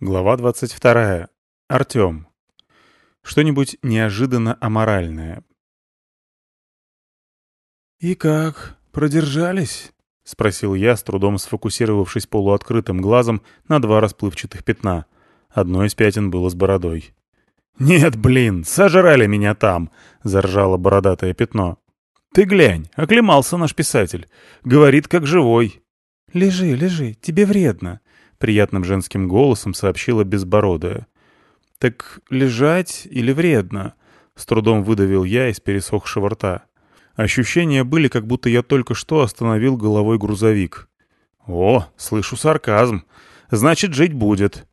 Глава 22. Артём. Что-нибудь неожиданно аморальное. «И как, продержались?» — спросил я, с трудом сфокусировавшись полуоткрытым глазом на два расплывчатых пятна. Одно из пятен было с бородой. «Нет, блин, сожрали меня там!» — заржало бородатое пятно. «Ты глянь, оклемался наш писатель. Говорит, как живой». «Лежи, лежи, тебе вредно», — приятным женским голосом сообщила безбородая. «Так лежать или вредно?» — с трудом выдавил я из пересохшего рта. Ощущения были, как будто я только что остановил головой грузовик. «О, слышу сарказм. Значит, жить будет».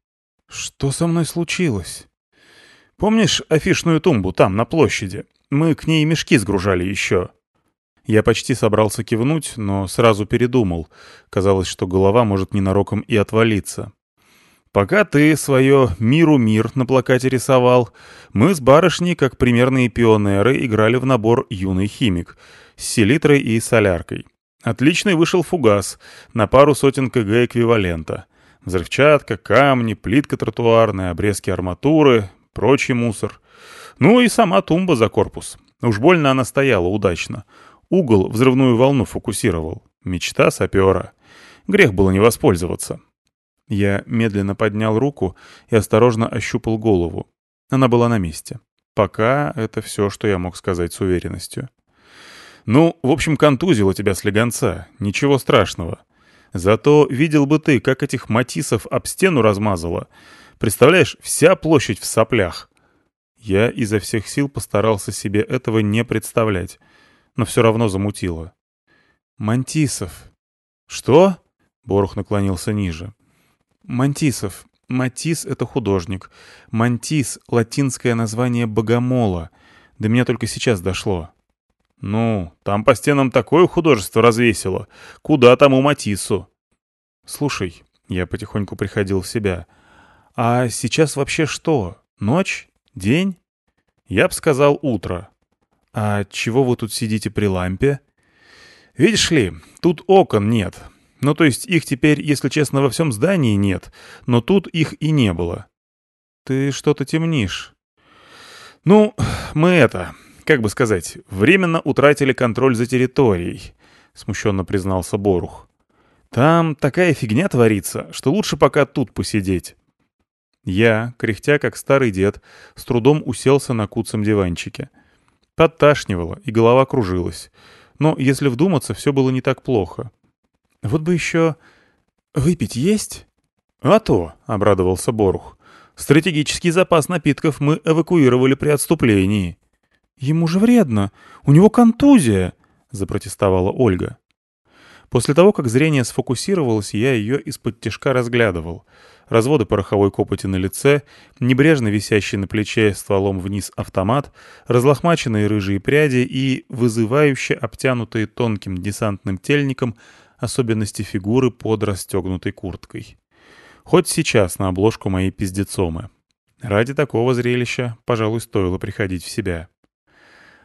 «Что со мной случилось?» «Помнишь афишную тумбу там, на площади? Мы к ней мешки сгружали еще». Я почти собрался кивнуть, но сразу передумал. Казалось, что голова может ненароком и отвалиться. Пока ты свое «Миру мир» на плакате рисовал, мы с барышней, как примерные пионеры, играли в набор «Юный химик» с селитрой и соляркой. Отличный вышел фугас на пару сотен кг эквивалента. Взрывчатка, камни, плитка тротуарная, обрезки арматуры, прочий мусор. Ну и сама тумба за корпус. Уж больно она стояла удачно. Угол взрывную волну фокусировал. Мечта сапера. Грех было не воспользоваться. Я медленно поднял руку и осторожно ощупал голову. Она была на месте. Пока это все, что я мог сказать с уверенностью. «Ну, в общем, контузило тебя слегонца. Ничего страшного. Зато видел бы ты, как этих матисов об стену размазало. Представляешь, вся площадь в соплях». Я изо всех сил постарался себе этого не представлять но все равно замутило. «Мантисов». «Что?» — Борух наклонился ниже. «Мантисов. Матис — это художник. Мантис — латинское название богомола. До меня только сейчас дошло». «Ну, там по стенам такое художество развесило. Куда тому Матису?» «Слушай», — я потихоньку приходил в себя, — «а сейчас вообще что? Ночь? День?» «Я б сказал утро. «А чего вы тут сидите при лампе?» «Видишь ли, тут окон нет. Ну, то есть их теперь, если честно, во всем здании нет, но тут их и не было». «Ты что-то темнишь». «Ну, мы это, как бы сказать, временно утратили контроль за территорией», — смущенно признался Борух. «Там такая фигня творится, что лучше пока тут посидеть». Я, кряхтя как старый дед, с трудом уселся на куцем диванчике — Подташнивало, и голова кружилась. Но, если вдуматься, все было не так плохо. «Вот бы еще... выпить есть?» «А то», — обрадовался Борух. «Стратегический запас напитков мы эвакуировали при отступлении». «Ему же вредно. У него контузия», — запротестовала Ольга. После того, как зрение сфокусировалось, я ее из-под тяжка разглядывал. Разводы пороховой копоти на лице, небрежно висящий на плече стволом вниз автомат, разлохмаченные рыжие пряди и вызывающе обтянутые тонким десантным тельником особенности фигуры под расстегнутой курткой. Хоть сейчас на обложку моей пиздецомы. Ради такого зрелища, пожалуй, стоило приходить в себя.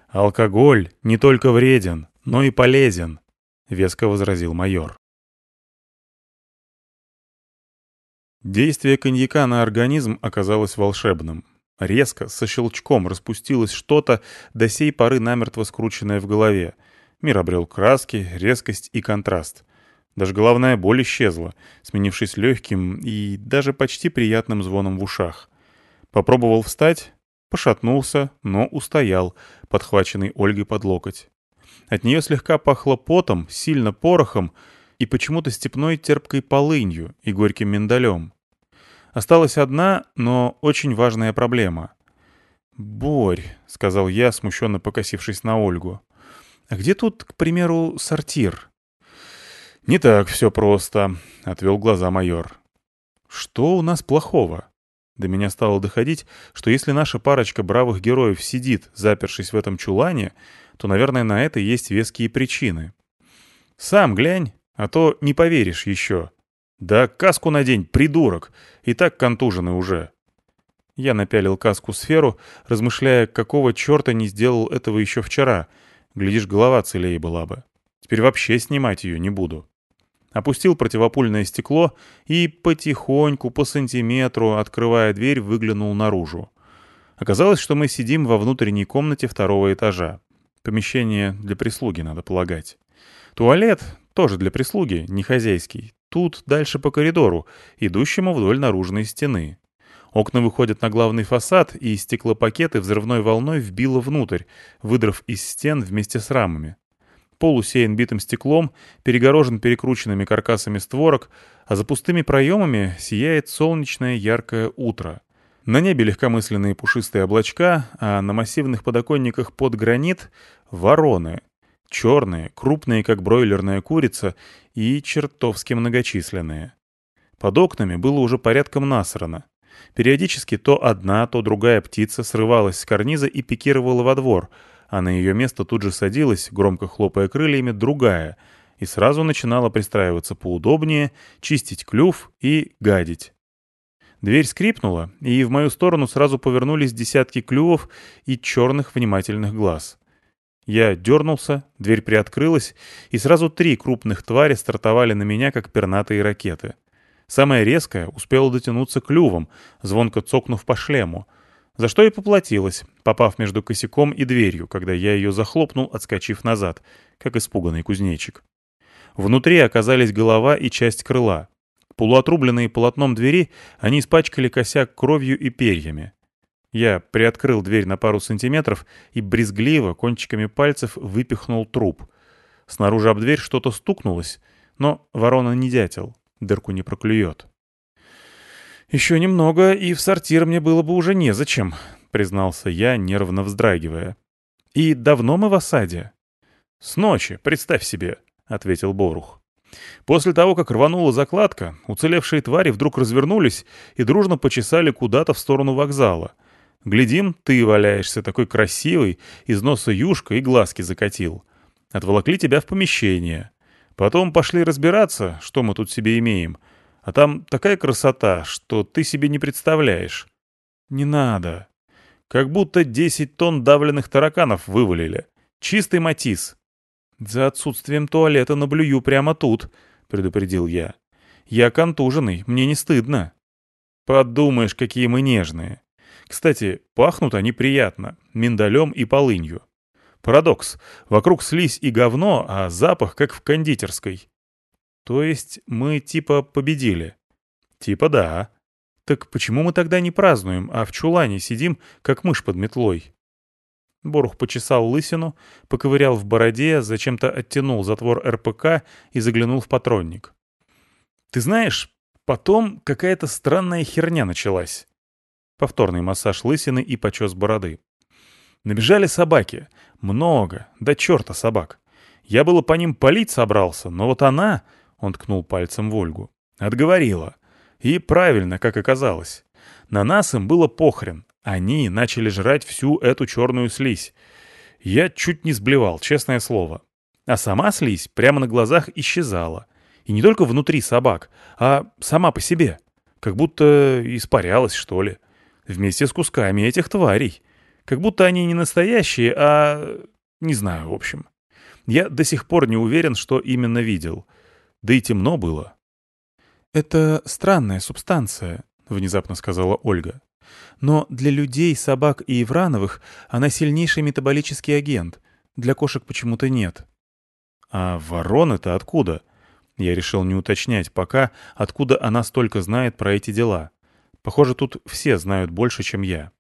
Алкоголь не только вреден, но и полезен, — веско возразил майор. Действие коньяка на организм оказалось волшебным. Резко, со щелчком распустилось что-то, до сей поры намертво скрученное в голове. Мир обрел краски, резкость и контраст. Даже головная боль исчезла, сменившись легким и даже почти приятным звоном в ушах. Попробовал встать, пошатнулся, но устоял, подхваченный Ольгой под локоть. От нее слегка пахло потом, сильно порохом и почему-то степной терпкой полынью и горьким миндалем. Осталась одна, но очень важная проблема. «Борь», — сказал я, смущенно покосившись на Ольгу. «А где тут, к примеру, сортир?» «Не так все просто», — отвел глаза майор. «Что у нас плохого?» До меня стало доходить, что если наша парочка бравых героев сидит, запершись в этом чулане, то, наверное, на это есть веские причины. Сам глянь, а то не поверишь еще. Да каску надень, придурок, и так контужены уже. Я напялил каску-сферу, размышляя, какого черта не сделал этого еще вчера. Глядишь, голова целее была бы. Теперь вообще снимать ее не буду. опустил противопульное стекло и потихоньку, по сантиметру, открывая дверь, выглянул наружу. Оказалось, что мы сидим во внутренней комнате второго этажа. Помещение для прислуги, надо полагать. Туалет тоже для прислуги, не хозяйский. Тут дальше по коридору, идущему вдоль наружной стены. Окна выходят на главный фасад, и стеклопакеты взрывной волной вбило внутрь, выдрав из стен вместе с рамами. Пол усеян битым стеклом, перегорожен перекрученными каркасами створок, а за пустыми проемами сияет солнечное яркое утро. На небе легкомысленные пушистые облачка, а на массивных подоконниках под гранит — вороны. Черные, крупные, как бройлерная курица, и чертовски многочисленные. Под окнами было уже порядком насрано. Периодически то одна, то другая птица срывалась с карниза и пикировала во двор, а на ее место тут же садилась, громко хлопая крыльями, другая, и сразу начинала пристраиваться поудобнее, чистить клюв и гадить. Дверь скрипнула, и в мою сторону сразу повернулись десятки клювов и черных внимательных глаз. Я дернулся, дверь приоткрылась, и сразу три крупных твари стартовали на меня, как пернатые ракеты — Самая резкая успела дотянуться клювом, звонко цокнув по шлему, за что и поплатилась, попав между косяком и дверью, когда я ее захлопнул, отскочив назад, как испуганный кузнечик. Внутри оказались голова и часть крыла. Полуотрубленные полотном двери, они испачкали косяк кровью и перьями. Я приоткрыл дверь на пару сантиметров и брезгливо кончиками пальцев выпихнул труп. Снаружи об дверь что-то стукнулось, но ворона не дятел дырку не проклюет. «Еще немного, и в сортир мне было бы уже незачем», — признался я, нервно вздрагивая. «И давно мы в осаде?» «С ночи, представь себе», — ответил Борух. После того, как рванула закладка, уцелевшие твари вдруг развернулись и дружно почесали куда-то в сторону вокзала. Глядим, ты валяешься такой красивый, из носа юшка и глазки закатил. Отволокли тебя в помещение. Потом пошли разбираться, что мы тут себе имеем. А там такая красота, что ты себе не представляешь. Не надо. Как будто 10 тонн давленных тараканов вывалили. Чистый матис. За отсутствием туалета наблюю прямо тут, предупредил я. Я контуженный, мне не стыдно. Подумаешь, какие мы нежные. Кстати, пахнут они приятно, миндалем и полынью. Парадокс. Вокруг слизь и говно, а запах как в кондитерской. То есть мы типа победили? Типа да. Так почему мы тогда не празднуем, а в чулане сидим, как мышь под метлой? Борух почесал лысину, поковырял в бороде, зачем-то оттянул затвор РПК и заглянул в патронник. «Ты знаешь, потом какая-то странная херня началась». Повторный массаж лысины и почес бороды. Набежали собаки. Много. Да черта собак. Я было по ним палить собрался, но вот она, он ткнул пальцем в Ольгу, отговорила. И правильно, как оказалось. На нас им было похрен. Они начали жрать всю эту черную слизь. Я чуть не сблевал, честное слово. А сама слизь прямо на глазах исчезала. И не только внутри собак, а сама по себе. Как будто испарялась, что ли. Вместе с кусками этих тварей. Как будто они не настоящие, а... Не знаю, в общем. Я до сих пор не уверен, что именно видел. Да и темно было. «Это странная субстанция», — внезапно сказала Ольга. «Но для людей, собак и Иврановых она сильнейший метаболический агент. Для кошек почему-то нет». «А ворон это откуда?» Я решил не уточнять пока, откуда она столько знает про эти дела. Похоже, тут все знают больше, чем я.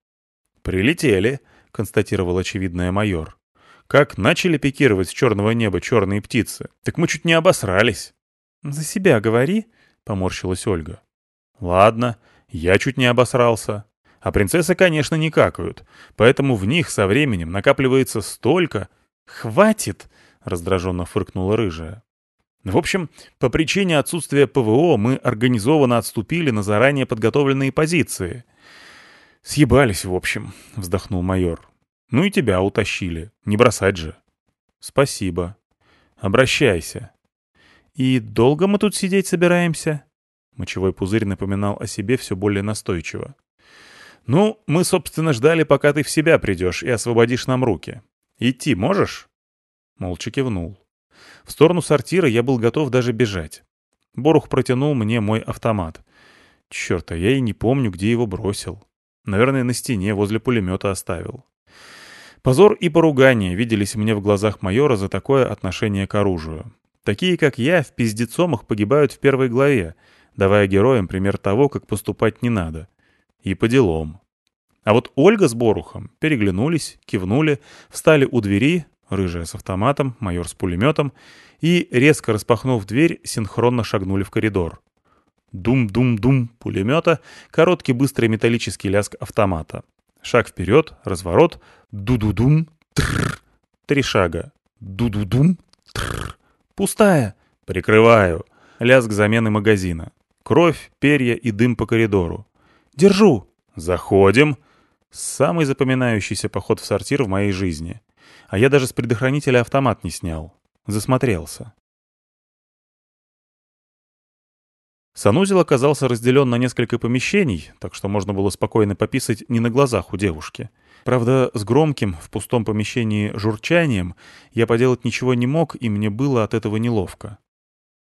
«Прилетели», — констатировал очевидное майор. «Как начали пикировать с черного неба черные птицы, так мы чуть не обосрались». «За себя говори», — поморщилась Ольга. «Ладно, я чуть не обосрался. А принцессы, конечно, не какают, поэтому в них со временем накапливается столько...» «Хватит!» — раздраженно фыркнула рыжая. В общем, по причине отсутствия ПВО мы организованно отступили на заранее подготовленные позиции — «Съебались, в общем», — вздохнул майор. «Ну и тебя утащили. Не бросать же». «Спасибо. Обращайся». «И долго мы тут сидеть собираемся?» Мочевой пузырь напоминал о себе все более настойчиво. «Ну, мы, собственно, ждали, пока ты в себя придешь и освободишь нам руки. Идти можешь?» Молча кивнул. В сторону сортира я был готов даже бежать. Борух протянул мне мой автомат. Черт, а я и не помню, где его бросил. Наверное, на стене возле пулемета оставил. Позор и поругание виделись мне в глазах майора за такое отношение к оружию. Такие, как я, в пиздецомах погибают в первой главе, давая героям пример того, как поступать не надо. И по делам. А вот Ольга с Борухом переглянулись, кивнули, встали у двери, рыжая с автоматом, майор с пулеметом, и, резко распахнув дверь, синхронно шагнули в коридор. Дум-дум-дум пулемета, короткий быстрый металлический лязг автомата. Шаг вперед, разворот, ду-ду-дум, тррр, три шага, ду-ду-дум, тррр, пустая, прикрываю, лязг замены магазина. Кровь, перья и дым по коридору. Держу. Заходим. Самый запоминающийся поход в сортир в моей жизни. А я даже с предохранителя автомат не снял. Засмотрелся. Санузел оказался разделен на несколько помещений, так что можно было спокойно пописать не на глазах у девушки. Правда, с громким в пустом помещении журчанием я поделать ничего не мог, и мне было от этого неловко.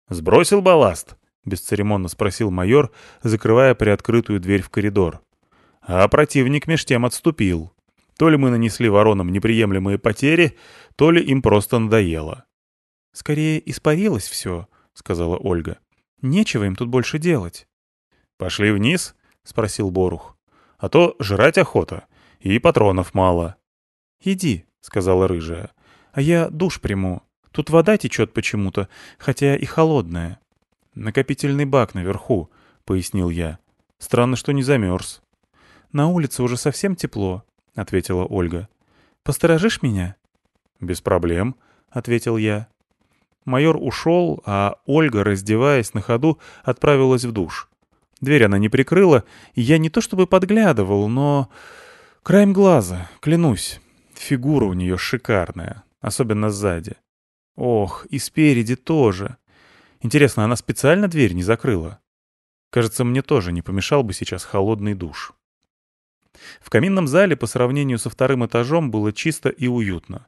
«Сбросил балласт?» — бесцеремонно спросил майор, закрывая приоткрытую дверь в коридор. А противник меж тем отступил. То ли мы нанесли воронам неприемлемые потери, то ли им просто надоело. «Скорее испарилось все», — сказала Ольга. «Нечего им тут больше делать». «Пошли вниз?» — спросил Борух. «А то жрать охота, и патронов мало». «Иди», — сказала рыжая. «А я душ приму. Тут вода течет почему-то, хотя и холодная». «Накопительный бак наверху», — пояснил я. «Странно, что не замерз». «На улице уже совсем тепло», — ответила Ольга. «Посторожишь меня?» «Без проблем», — ответил я. Майор ушел, а Ольга, раздеваясь на ходу, отправилась в душ. Дверь она не прикрыла, и я не то чтобы подглядывал, но... Краем глаза, клянусь. Фигура у нее шикарная, особенно сзади. Ох, и спереди тоже. Интересно, она специально дверь не закрыла? Кажется, мне тоже не помешал бы сейчас холодный душ. В каминном зале по сравнению со вторым этажом было чисто и уютно.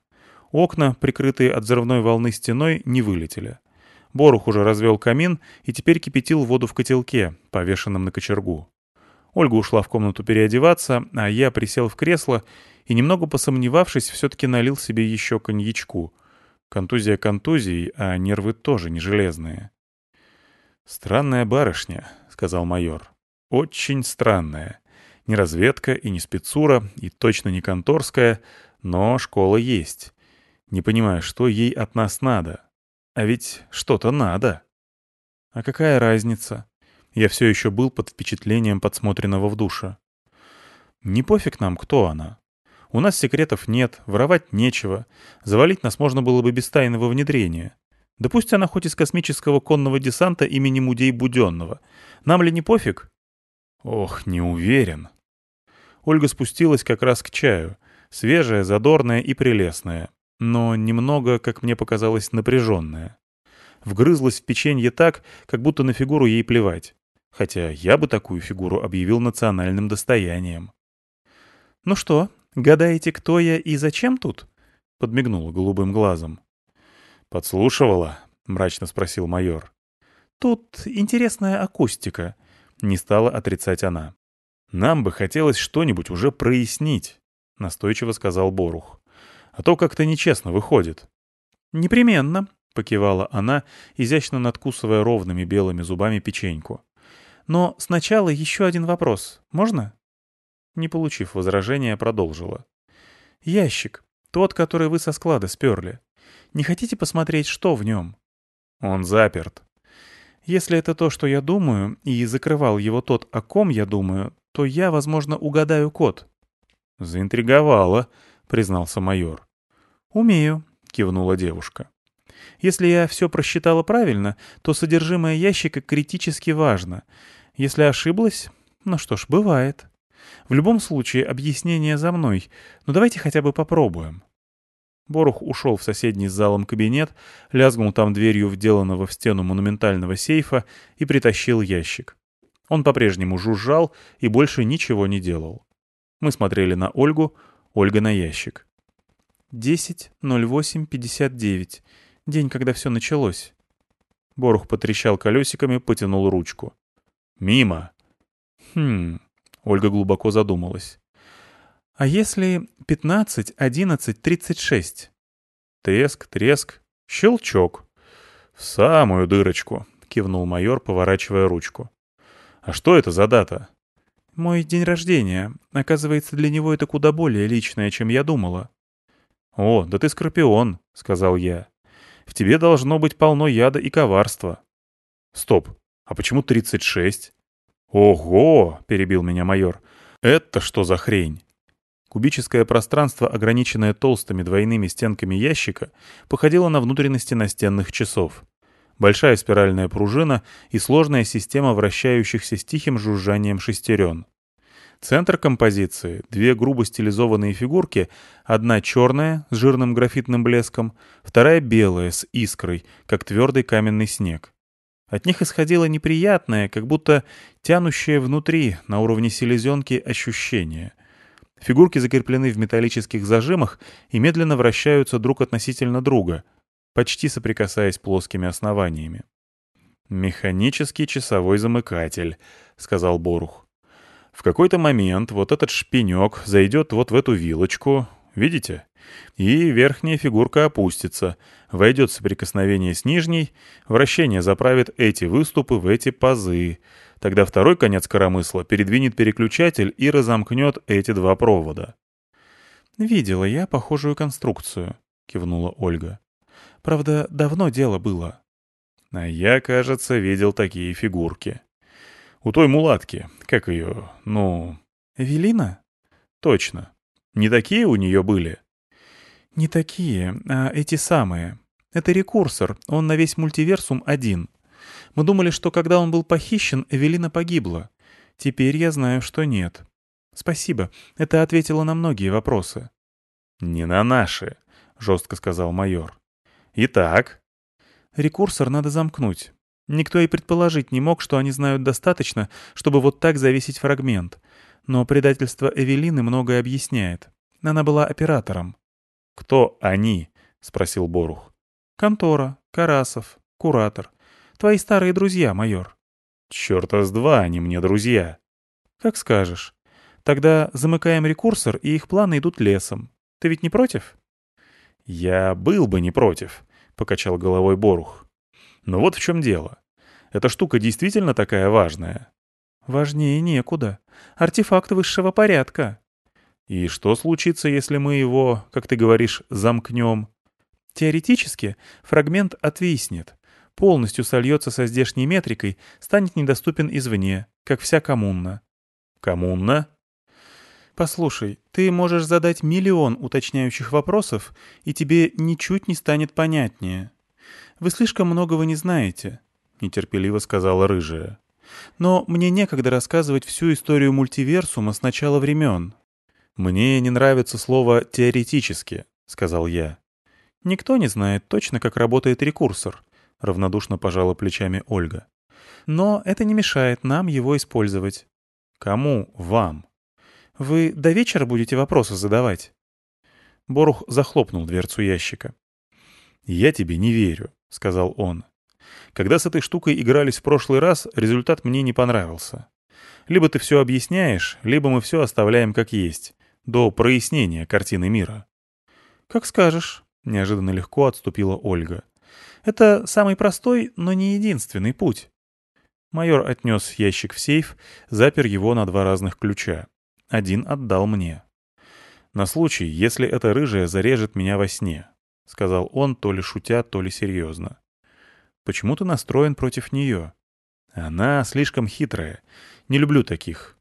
Окна, прикрытые от взрывной волны стеной, не вылетели. Борух уже развел камин и теперь кипятил воду в котелке, повешенном на кочергу. Ольга ушла в комнату переодеваться, а я присел в кресло и, немного посомневавшись, все-таки налил себе еще коньячку. Контузия контузией, а нервы тоже не железные. «Странная барышня», — сказал майор. «Очень странная. Не разведка и не спецура, и точно не конторская, но школа есть. Не понимаю, что ей от нас надо. А ведь что-то надо. А какая разница? Я все еще был под впечатлением подсмотренного в душе. Не пофиг нам, кто она. У нас секретов нет, воровать нечего. Завалить нас можно было бы без тайного внедрения. Да пусть она хоть из космического конного десанта имени Мудей Буденного. Нам ли не пофиг? Ох, не уверен. Ольга спустилась как раз к чаю. Свежая, задорная и прелестная но немного, как мне показалось, напряженная. Вгрызлась в печенье так, как будто на фигуру ей плевать. Хотя я бы такую фигуру объявил национальным достоянием. «Ну что, гадаете, кто я и зачем тут?» — подмигнула голубым глазом. «Подслушивала?» — мрачно спросил майор. «Тут интересная акустика», — не стала отрицать она. «Нам бы хотелось что-нибудь уже прояснить», — настойчиво сказал Борух. А то как-то нечестно выходит». «Непременно», — покивала она, изящно надкусывая ровными белыми зубами печеньку. «Но сначала еще один вопрос. Можно?» Не получив возражения, продолжила. «Ящик. Тот, который вы со склада сперли. Не хотите посмотреть, что в нем?» «Он заперт». «Если это то, что я думаю, и закрывал его тот, о ком я думаю, то я, возможно, угадаю код». «Заинтриговала», — признался майор. «Умею», — кивнула девушка. «Если я все просчитала правильно, то содержимое ящика критически важно. Если ошиблась, ну что ж, бывает. В любом случае, объяснение за мной, но давайте хотя бы попробуем». Борух ушел в соседний с залом кабинет, лязгнул там дверью вделанного в стену монументального сейфа и притащил ящик. Он по-прежнему жужжал и больше ничего не делал. Мы смотрели на Ольгу, Ольга на ящик. 10.08.59. День, когда все началось. Борух потрещал колесиками, потянул ручку. «Мимо!» «Хм...» — Ольга глубоко задумалась. «А если 15, 11, 36?» Треск, треск, щелчок. «В самую дырочку!» — кивнул майор, поворачивая ручку. «А что это за дата?» «Мой день рождения. Оказывается, для него это куда более личное, чем я думала». «О, да ты скорпион», — сказал я. «В тебе должно быть полно яда и коварства». «Стоп, а почему 36?» «Ого!» — перебил меня майор. «Это что за хрень?» Кубическое пространство, ограниченное толстыми двойными стенками ящика, походило на внутренности настенных часов. Большая спиральная пружина и сложная система вращающихся с тихим жужжанием шестерен. Центр композиции — две грубо стилизованные фигурки, одна черная с жирным графитным блеском, вторая белая с искрой, как твердый каменный снег. От них исходило неприятное, как будто тянущее внутри, на уровне селезенки, ощущение. Фигурки закреплены в металлических зажимах и медленно вращаются друг относительно друга, почти соприкасаясь плоскими основаниями. «Механический часовой замыкатель», — сказал Борух. В какой-то момент вот этот шпинек зайдет вот в эту вилочку, видите? И верхняя фигурка опустится, войдет в соприкосновение с нижней, вращение заправит эти выступы в эти пазы. Тогда второй конец коромысла передвинет переключатель и разомкнет эти два провода. «Видела я похожую конструкцию», — кивнула Ольга. «Правда, давно дело было». «А я, кажется, видел такие фигурки». У той мулатки, как ее, ну... Эвелина? Точно. Не такие у нее были? Не такие, а эти самые. Это рекурсор, он на весь мультиверсум один. Мы думали, что когда он был похищен, Эвелина погибла. Теперь я знаю, что нет. Спасибо, это ответило на многие вопросы. «Не на наши», — жестко сказал майор. «Итак?» «Рекурсор надо замкнуть. Никто и предположить не мог, что они знают достаточно, чтобы вот так зависеть фрагмент. Но предательство Эвелины многое объясняет. Она была оператором. «Кто они?» — спросил Борух. «Контора, Карасов, Куратор. Твои старые друзья, майор». «Чёрта с два они мне друзья». «Как скажешь. Тогда замыкаем рекурсор, и их планы идут лесом. Ты ведь не против?» «Я был бы не против», — покачал головой Борух. Но вот в чем дело. Эта штука действительно такая важная? Важнее некуда. Артефакт высшего порядка. И что случится, если мы его, как ты говоришь, замкнем? Теоретически фрагмент отвиснет, полностью сольется со здешней метрикой, станет недоступен извне, как вся коммуна. Коммуна? Послушай, ты можешь задать миллион уточняющих вопросов, и тебе ничуть не станет понятнее. Вы слишком многого не знаете», — нетерпеливо сказала рыжая. «Но мне некогда рассказывать всю историю мультиверсума с начала времен». «Мне не нравится слово «теоретически», — сказал я. «Никто не знает точно, как работает рекурсор», — равнодушно пожала плечами Ольга. «Но это не мешает нам его использовать». «Кому вам?» «Вы до вечера будете вопросы задавать?» Борух захлопнул дверцу ящика. «Я тебе не верю», — сказал он. «Когда с этой штукой игрались в прошлый раз, результат мне не понравился. Либо ты все объясняешь, либо мы все оставляем как есть, до прояснения картины мира». «Как скажешь», — неожиданно легко отступила Ольга. «Это самый простой, но не единственный путь». Майор отнес ящик в сейф, запер его на два разных ключа. Один отдал мне. На случай, если эта рыжая зарежет меня во сне. — сказал он, то ли шутя, то ли серьезно. «Почему ты настроен против нее?» «Она слишком хитрая. Не люблю таких.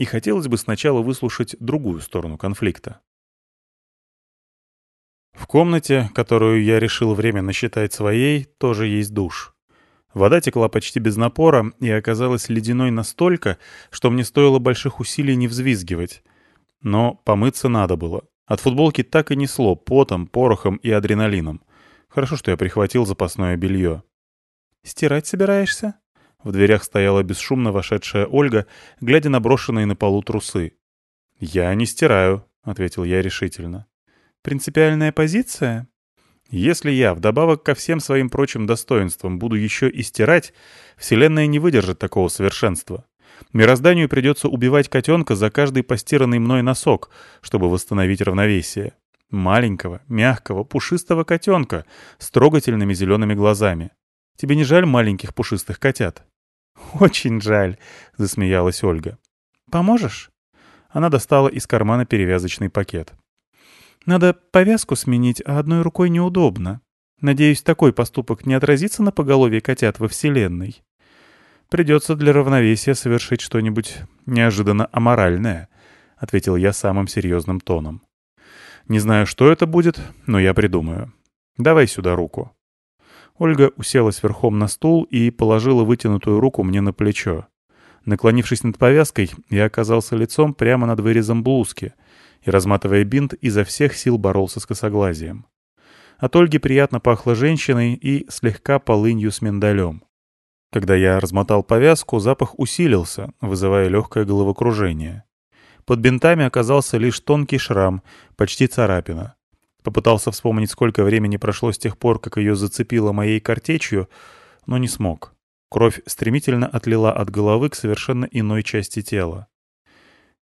И хотелось бы сначала выслушать другую сторону конфликта». В комнате, которую я решил временно считать своей, тоже есть душ. Вода текла почти без напора и оказалась ледяной настолько, что мне стоило больших усилий не взвизгивать. Но помыться надо было. От футболки так и несло потом, порохом и адреналином. Хорошо, что я прихватил запасное белье. «Стирать собираешься?» В дверях стояла бесшумно вошедшая Ольга, глядя на брошенные на полу трусы. «Я не стираю», — ответил я решительно. «Принципиальная позиция?» Если я, вдобавок ко всем своим прочим достоинствам, буду еще и стирать, Вселенная не выдержит такого совершенства. Мирозданию придется убивать котенка за каждый постиранный мной носок, чтобы восстановить равновесие. Маленького, мягкого, пушистого котенка с трогательными зелеными глазами. Тебе не жаль маленьких пушистых котят? «Очень жаль», — засмеялась Ольга. «Поможешь?» Она достала из кармана перевязочный пакет. «Надо повязку сменить, а одной рукой неудобно. Надеюсь, такой поступок не отразится на поголовье котят во Вселенной. Придется для равновесия совершить что-нибудь неожиданно аморальное», — ответил я самым серьезным тоном. «Не знаю, что это будет, но я придумаю. Давай сюда руку». Ольга уселась верхом на стул и положила вытянутую руку мне на плечо. Наклонившись над повязкой, я оказался лицом прямо над вырезом блузки и, разматывая бинт, изо всех сил боролся с косоглазием. От Ольги приятно пахло женщиной и слегка полынью с миндалем. Когда я размотал повязку, запах усилился, вызывая легкое головокружение. Под бинтами оказался лишь тонкий шрам, почти царапина. Попытался вспомнить, сколько времени прошло с тех пор, как ее зацепило моей картечью, но не смог. Кровь стремительно отлила от головы к совершенно иной части тела.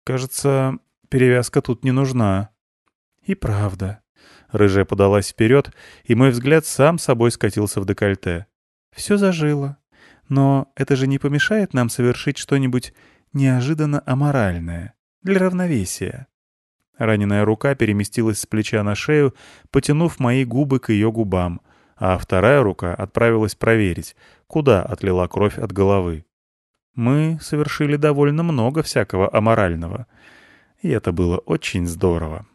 «Кажется, перевязка тут не нужна». «И правда». Рыжая подалась вперед, и мой взгляд сам собой скатился в декольте. «Все зажило. Но это же не помешает нам совершить что-нибудь неожиданно аморальное, для равновесия». Раненая рука переместилась с плеча на шею, потянув мои губы к ее губам, а вторая рука отправилась проверить, куда отлила кровь от головы. Мы совершили довольно много всякого аморального, и это было очень здорово.